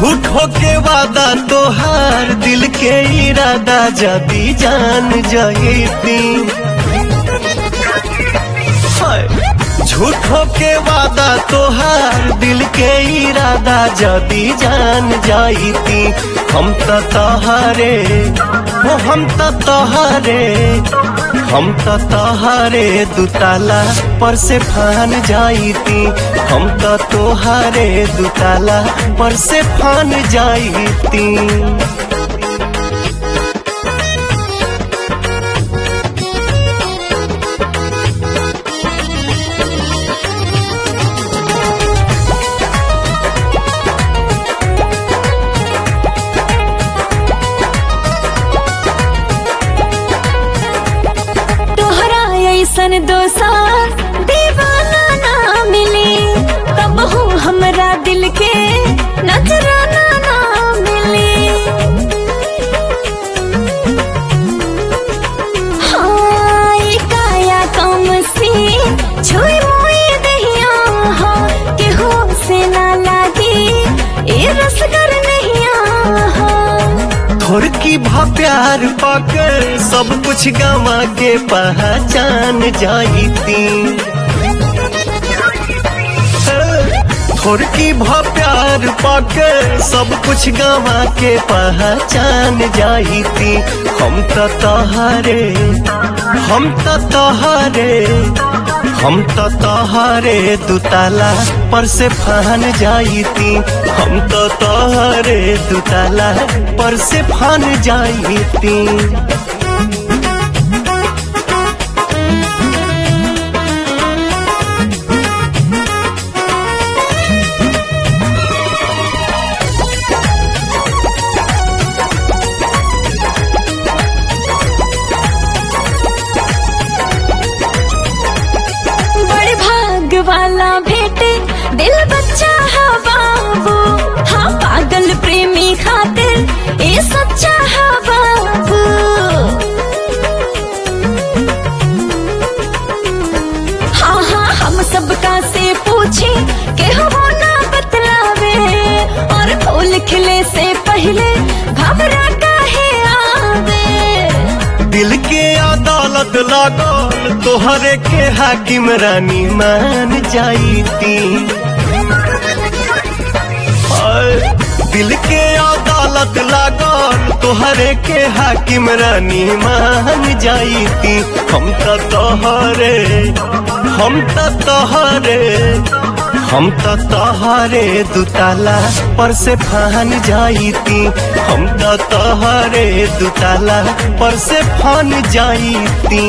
झूठो के वादा तोहार दिल के इरादा जदी जान हाय। झूठो के वादा तोहार दिल के इरादा जदी जान जाती हम त तोहारे हम त तोहारे। हम तो तोहारे दुताला पर से फान जाईती। हम तो तोहारे दुताला पर से फान जाती तोहरा ऐसन दोसा दीवाना ना मिली तब हो हमरा दिल के नजराना थोड़ की भा प्यार पाकर सब कुछ गवा के पहचान जाईती थोड़ की भा प्यार पाकर सब कुछ गवा के पहचान जाईती हम त तोहारे, हम त तोहारे, हम त तोहारे दुताला पर से फान जाईती हम त तोहारे दुताला पर से फान जाईती बड़े और से पहले घबरा काहे आवे दिल के अदालत लागल तोहरे के हाकिम रानी मान जाईती। दिल के अदालत लागल तोहरे के हाकिम रानी मान जाईती। हम त तोहरे, हम त तोहरे हम तो तोहरे दुताला पर से फान जाती हम तो तोहरे दुताला पर से फान जाईती।